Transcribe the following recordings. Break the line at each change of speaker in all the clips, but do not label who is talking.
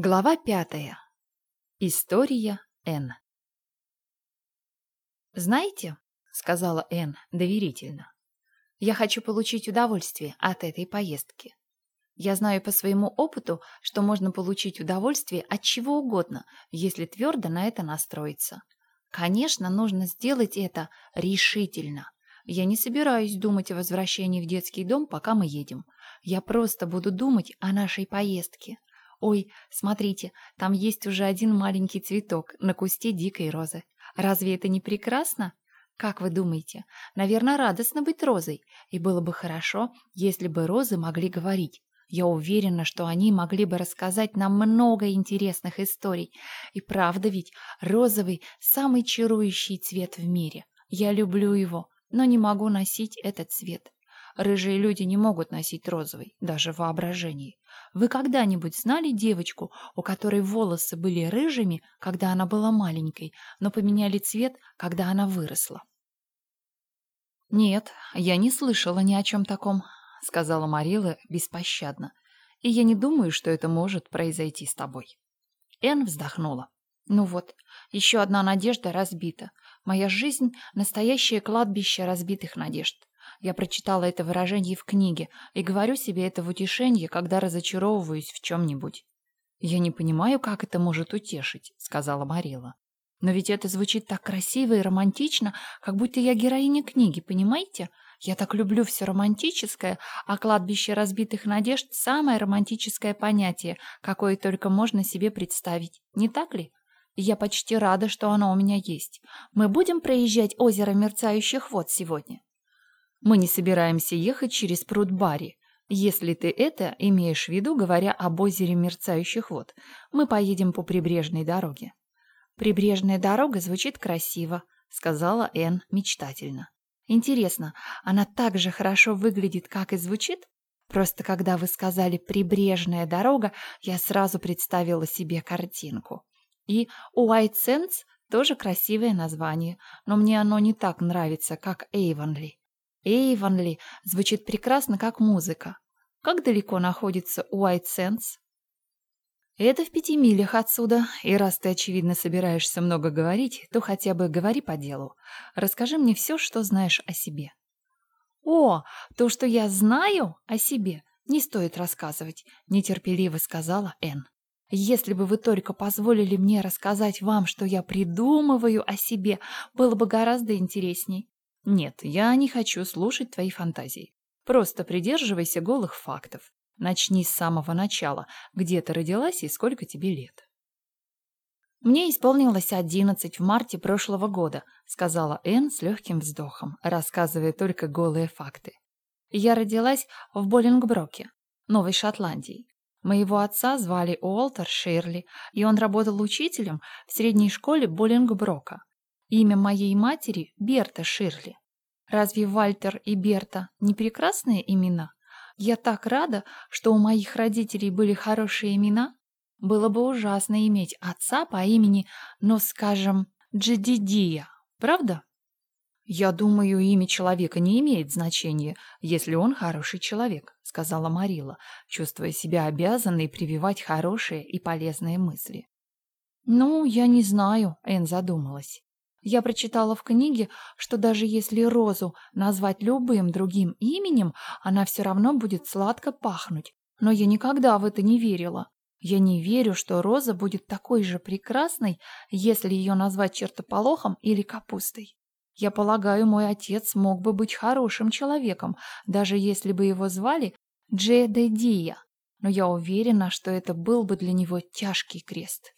Глава пятая. История Н. «Знаете, — сказала Н доверительно, — я хочу получить удовольствие от этой поездки. Я знаю по своему опыту, что можно получить удовольствие от чего угодно, если твердо на это настроиться. Конечно, нужно сделать это решительно. Я не собираюсь думать о возвращении в детский дом, пока мы едем. Я просто буду думать о нашей поездке. Ой, смотрите, там есть уже один маленький цветок на кусте дикой розы. Разве это не прекрасно? Как вы думаете? Наверное, радостно быть розой. И было бы хорошо, если бы розы могли говорить. Я уверена, что они могли бы рассказать нам много интересных историй. И правда ведь, розовый – самый чарующий цвет в мире. Я люблю его, но не могу носить этот цвет. Рыжие люди не могут носить розовый, даже в воображении. Вы когда-нибудь знали девочку, у которой волосы были рыжими, когда она была маленькой, но поменяли цвет, когда она выросла? «Нет, я не слышала ни о чем таком», — сказала Марила беспощадно. «И я не думаю, что это может произойти с тобой». Энн вздохнула. «Ну вот, еще одна надежда разбита. Моя жизнь — настоящее кладбище разбитых надежд. Я прочитала это выражение в книге и говорю себе это в утешение, когда разочаровываюсь в чем-нибудь. «Я не понимаю, как это может утешить», — сказала Марила. «Но ведь это звучит так красиво и романтично, как будто я героиня книги, понимаете? Я так люблю все романтическое, а кладбище разбитых надежд — самое романтическое понятие, какое только можно себе представить. Не так ли?» Я почти рада, что оно у меня есть. Мы будем проезжать озеро мерцающих вод сегодня. Мы не собираемся ехать через пруд Барри. Если ты это имеешь в виду, говоря об озере мерцающих вод, мы поедем по прибрежной дороге. Прибрежная дорога звучит красиво, сказала Энн мечтательно. Интересно, она так же хорошо выглядит, как и звучит? Просто когда вы сказали «прибрежная дорога», я сразу представила себе картинку. И Уайт Сенс тоже красивое название, но мне оно не так нравится, как Эйвонли. Эйвонли звучит прекрасно, как музыка. Как далеко находится Уайт Сенс? Это в пяти милях отсюда, и раз ты, очевидно, собираешься много говорить, то хотя бы говори по делу. Расскажи мне все, что знаешь о себе. О, то, что я знаю о себе, не стоит рассказывать, нетерпеливо сказала Энн. Если бы вы только позволили мне рассказать вам, что я придумываю о себе, было бы гораздо интересней. Нет, я не хочу слушать твои фантазии. Просто придерживайся голых фактов. Начни с самого начала, где ты родилась и сколько тебе лет. «Мне исполнилось одиннадцать в марте прошлого года», сказала Энн с легким вздохом, рассказывая только голые факты. «Я родилась в Боллингброке, Новой Шотландии. Моего отца звали Уолтер Ширли, и он работал учителем в средней школе Боллингброка. Имя моей матери Берта Ширли. Разве Вальтер и Берта не прекрасные имена? Я так рада, что у моих родителей были хорошие имена. Было бы ужасно иметь отца по имени, ну, скажем, Джедидия, правда? Я думаю, имя человека не имеет значения, если он хороший человек, сказала Марила, чувствуя себя обязанной прививать хорошие и полезные мысли. Ну, я не знаю, Эн задумалась. Я прочитала в книге, что даже если розу назвать любым другим именем, она все равно будет сладко пахнуть. Но я никогда в это не верила. Я не верю, что роза будет такой же прекрасной, если ее назвать чертополохом или капустой. Я полагаю, мой отец мог бы быть хорошим человеком, даже если бы его звали Джедедия. Но я уверена, что это был бы для него тяжкий крест.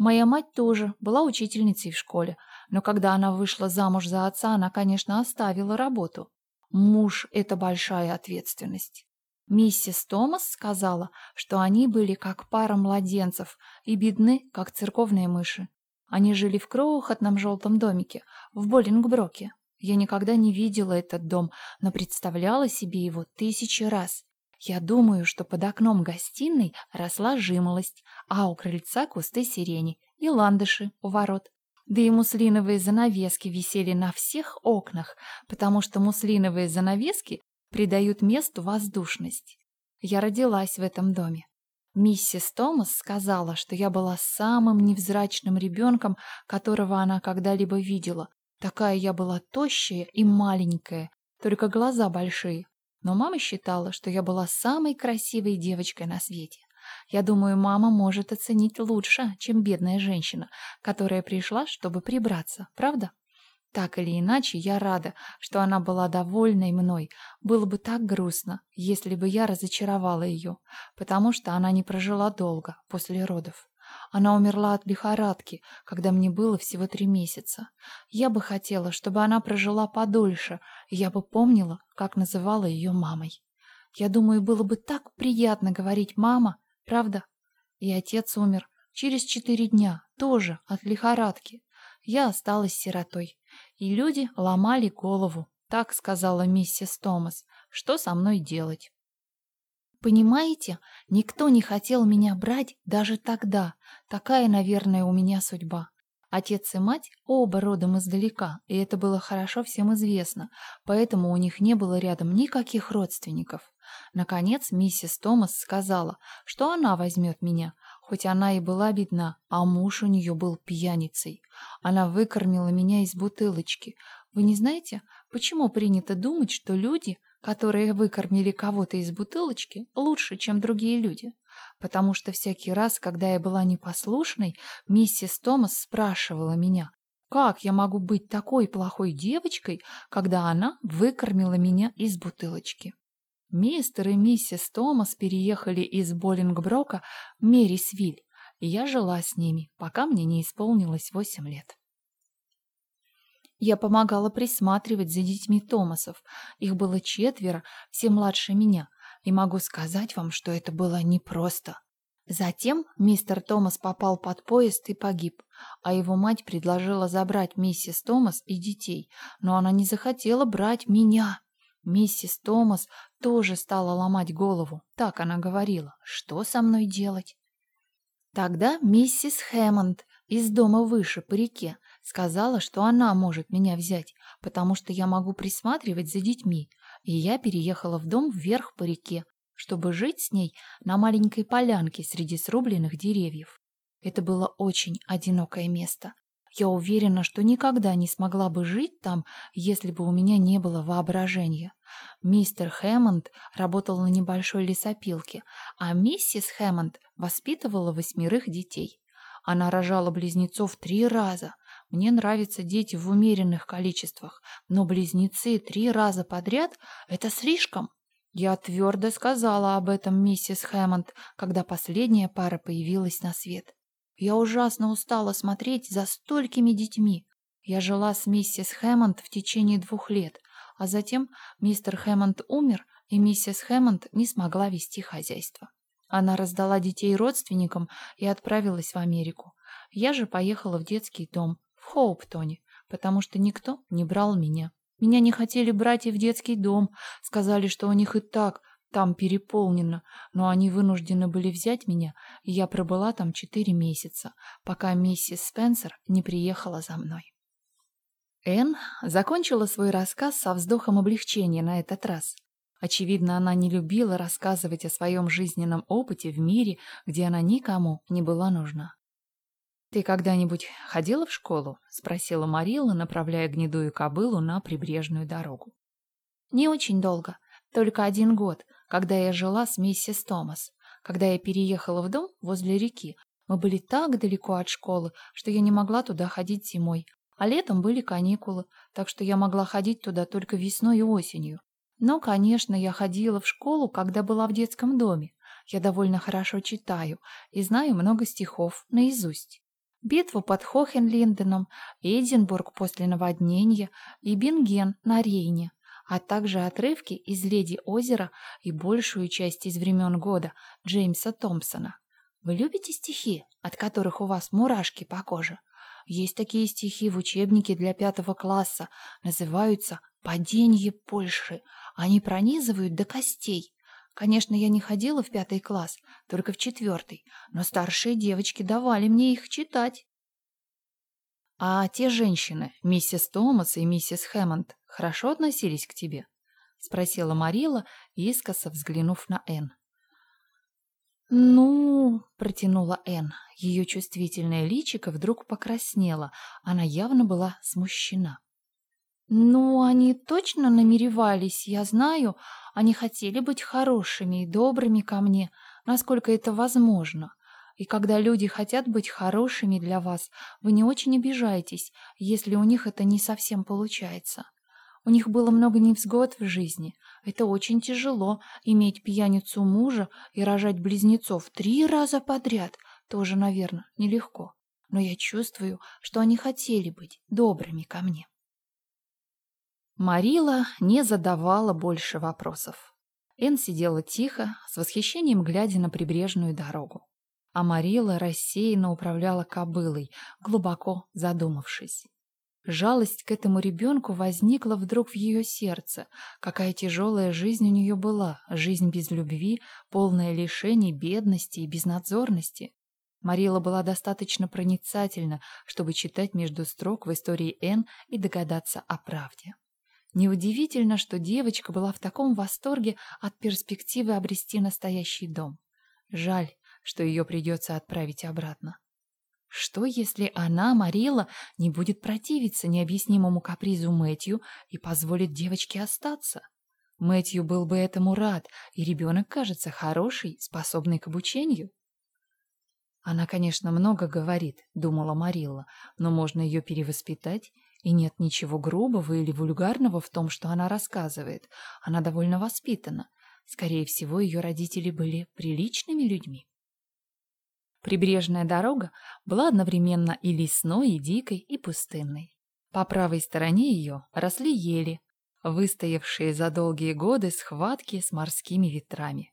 Моя мать тоже была учительницей в школе, но когда она вышла замуж за отца, она, конечно, оставила работу. Муж – это большая ответственность. Миссис Томас сказала, что они были как пара младенцев и бедны, как церковные мыши. Они жили в крохотном желтом домике в Боллингброке. Я никогда не видела этот дом, но представляла себе его тысячи раз. Я думаю, что под окном гостиной росла жимолость, а у крыльца кусты сирени и ландыши у ворот. Да и муслиновые занавески висели на всех окнах, потому что муслиновые занавески придают месту воздушность. Я родилась в этом доме. Миссис Томас сказала, что я была самым невзрачным ребенком, которого она когда-либо видела. Такая я была тощая и маленькая, только глаза большие. Но мама считала, что я была самой красивой девочкой на свете. Я думаю, мама может оценить лучше, чем бедная женщина, которая пришла, чтобы прибраться, правда? Так или иначе, я рада, что она была довольной мной. Было бы так грустно, если бы я разочаровала ее, потому что она не прожила долго после родов. Она умерла от лихорадки, когда мне было всего три месяца. Я бы хотела, чтобы она прожила подольше, и я бы помнила, как называла ее мамой. Я думаю, было бы так приятно говорить «мама», правда? И отец умер через четыре дня, тоже от лихорадки. Я осталась сиротой. И люди ломали голову, так сказала миссис Томас, что со мной делать. Понимаете, никто не хотел меня брать даже тогда. Такая, наверное, у меня судьба. Отец и мать оба родом издалека, и это было хорошо всем известно, поэтому у них не было рядом никаких родственников. Наконец миссис Томас сказала, что она возьмет меня, хоть она и была бедна, а муж у нее был пьяницей. Она выкормила меня из бутылочки. Вы не знаете, почему принято думать, что люди, которые выкормили кого-то из бутылочки, лучше, чем другие люди? Потому что всякий раз, когда я была непослушной, миссис Томас спрашивала меня, как я могу быть такой плохой девочкой, когда она выкормила меня из бутылочки? Мистер и миссис Томас переехали из Боллингброка в Мерисвиль, и я жила с ними, пока мне не исполнилось восемь лет. Я помогала присматривать за детьми Томасов. Их было четверо, все младше меня, и могу сказать вам, что это было непросто. Затем мистер Томас попал под поезд и погиб, а его мать предложила забрать миссис Томас и детей, но она не захотела брать меня. Миссис Томас тоже стала ломать голову. Так она говорила. Что со мной делать? Тогда миссис Хэммонд из дома выше по реке сказала, что она может меня взять, потому что я могу присматривать за детьми, и я переехала в дом вверх по реке, чтобы жить с ней на маленькой полянке среди срубленных деревьев. Это было очень одинокое место, я уверена, что никогда не смогла бы жить там, если бы у меня не было воображения. Мистер Хэммонд работал на небольшой лесопилке, а миссис Хэммонд воспитывала восьмерых детей. Она рожала близнецов три раза. Мне нравятся дети в умеренных количествах, но близнецы три раза подряд – это слишком. Я твердо сказала об этом миссис Хэммонд, когда последняя пара появилась на свет. Я ужасно устала смотреть за столькими детьми. Я жила с миссис Хэммонд в течение двух лет, а затем мистер Хэммонд умер, и миссис Хэммонд не смогла вести хозяйство. Она раздала детей родственникам и отправилась в Америку. Я же поехала в детский дом Хоуптоне, потому что никто не брал меня. Меня не хотели брать и в детский дом, сказали, что у них и так там переполнено, но они вынуждены были взять меня, и я пробыла там четыре месяца, пока миссис Спенсер не приехала за мной. Энн закончила свой рассказ со вздохом облегчения на этот раз. Очевидно, она не любила рассказывать о своем жизненном опыте в мире, где она никому не была нужна. «Ты когда-нибудь ходила в школу?» — спросила Марилла, направляя гнедую кобылу на прибрежную дорогу. «Не очень долго, только один год, когда я жила с миссис Томас. Когда я переехала в дом возле реки, мы были так далеко от школы, что я не могла туда ходить зимой. А летом были каникулы, так что я могла ходить туда только весной и осенью. Но, конечно, я ходила в школу, когда была в детском доме. Я довольно хорошо читаю и знаю много стихов наизусть. Битву под Хохенлинденом, Эдинбург после наводнения и Бенген на Рейне а также отрывки из «Леди озера» и большую часть из времен года Джеймса Томпсона. Вы любите стихи, от которых у вас мурашки по коже? Есть такие стихи в учебнике для пятого класса, называются «Падение Польши». Они пронизывают до костей. Конечно, я не ходила в пятый класс, только в четвертый, но старшие девочки давали мне их читать. А те женщины, миссис Томас и миссис Хэммонд, хорошо относились к тебе?» — спросила Марила, искоса взглянув на Энн. «Ну...» — протянула Энн. Ее чувствительное личико вдруг покраснело. Она явно была смущена. «Ну, они точно намеревались, я знаю. Они хотели быть хорошими и добрыми ко мне, насколько это возможно. И когда люди хотят быть хорошими для вас, вы не очень обижаетесь, если у них это не совсем получается. У них было много невзгод в жизни. Это очень тяжело — иметь пьяницу мужа и рожать близнецов три раза подряд. Тоже, наверное, нелегко. Но я чувствую, что они хотели быть добрыми ко мне. Марила не задавала больше вопросов. Эн сидела тихо, с восхищением глядя на прибрежную дорогу. А Марила рассеянно управляла кобылой, глубоко задумавшись. Жалость к этому ребенку возникла вдруг в ее сердце. Какая тяжелая жизнь у нее была, жизнь без любви, полная лишений, бедности и безнадзорности. Марила была достаточно проницательна, чтобы читать между строк в истории Н и догадаться о правде. Неудивительно, что девочка была в таком восторге от перспективы обрести настоящий дом. Жаль, что ее придется отправить обратно. Что, если она, Марила, не будет противиться необъяснимому капризу Мэтью и позволит девочке остаться? Мэтью был бы этому рад, и ребенок кажется хороший, способный к обучению. Она, конечно, много говорит, думала Марилла, но можно ее перевоспитать и нет ничего грубого или вульгарного в том, что она рассказывает. Она довольно воспитана. Скорее всего, ее родители были приличными людьми. Прибрежная дорога была одновременно и лесной, и дикой, и пустынной. По правой стороне ее росли ели, выстоявшие за долгие годы схватки с морскими ветрами.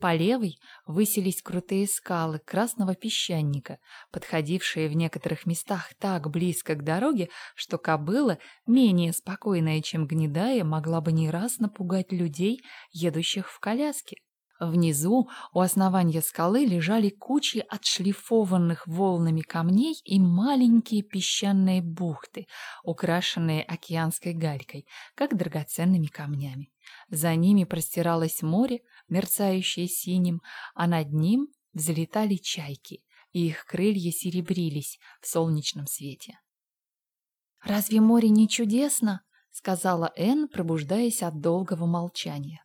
По левой высились крутые скалы красного песчаника, подходившие в некоторых местах так близко к дороге, что кобыла, менее спокойная, чем гнедая, могла бы не раз напугать людей, едущих в коляске. Внизу, у основания скалы, лежали кучи отшлифованных волнами камней и маленькие песчаные бухты, украшенные океанской галькой, как драгоценными камнями. За ними простиралось море, мерцающее синим, а над ним взлетали чайки, и их крылья серебрились в солнечном свете. «Разве море не чудесно?» — сказала Энн, пробуждаясь от долгого молчания.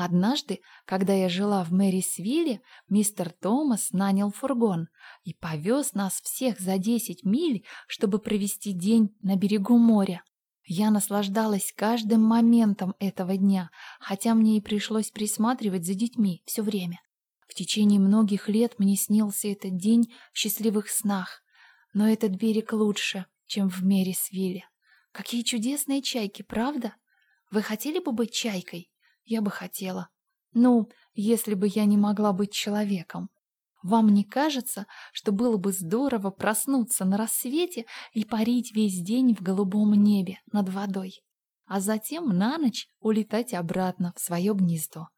Однажды, когда я жила в Мэрисвилле, мистер Томас нанял фургон и повез нас всех за десять миль, чтобы провести день на берегу моря. Я наслаждалась каждым моментом этого дня, хотя мне и пришлось присматривать за детьми все время. В течение многих лет мне снился этот день в счастливых снах, но этот берег лучше, чем в Мерисвилле. Какие чудесные чайки, правда? Вы хотели бы быть чайкой? Я бы хотела. Ну, если бы я не могла быть человеком. Вам не кажется, что было бы здорово проснуться на рассвете и парить весь день в голубом небе над водой, а затем на ночь улетать обратно в свое гнездо?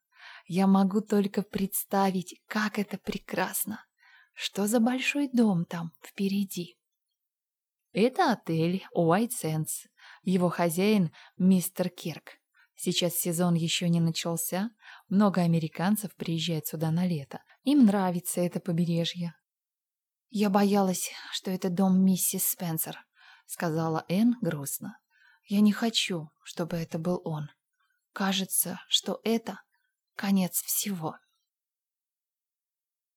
Я могу только представить, как это прекрасно. Что за большой дом там впереди? Это отель White Sands. Его хозяин мистер Кирк. Сейчас сезон еще не начался, много американцев приезжает сюда на лето. Им нравится это побережье. «Я боялась, что это дом миссис Спенсер», — сказала Энн грустно. «Я не хочу, чтобы это был он. Кажется, что это конец всего».